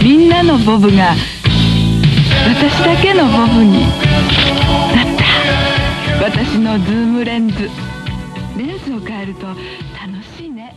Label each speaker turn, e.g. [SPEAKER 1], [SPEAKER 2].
[SPEAKER 1] みんなのボブが私だけのボブになった。私のズームレンズ。レンズを変えると楽しいね。